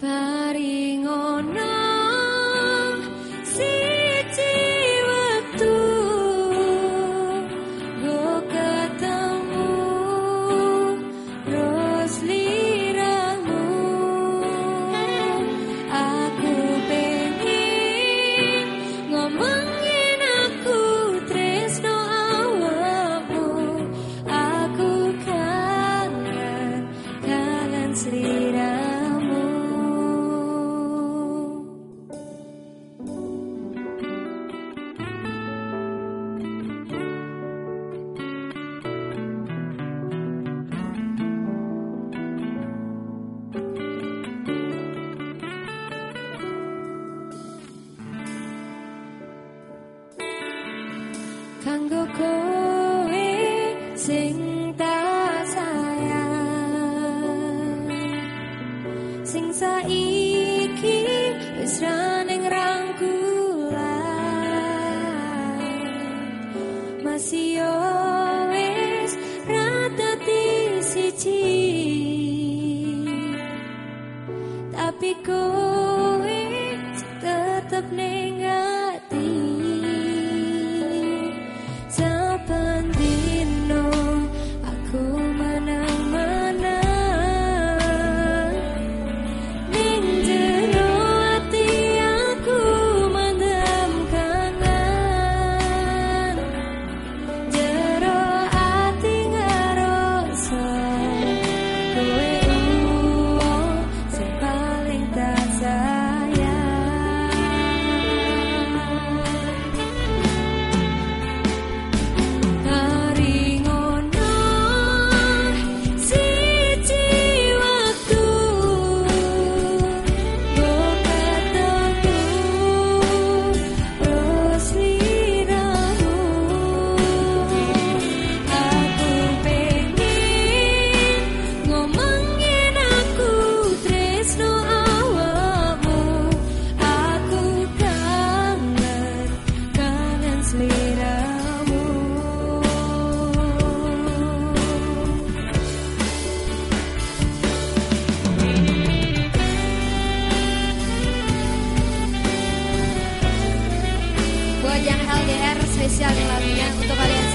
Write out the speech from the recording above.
paringono kanggo kowe sing tak sayang. Sing saiki wis raning rangkulan. Masih yo wis ratati siji. Tapi kowe tetep nengang yang LDR spesial yang lagunya untuk kalian.